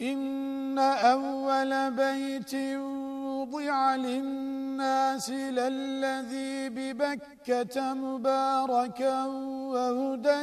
إن أول بيت وضع للناس للذي ببكة مباركا وهدى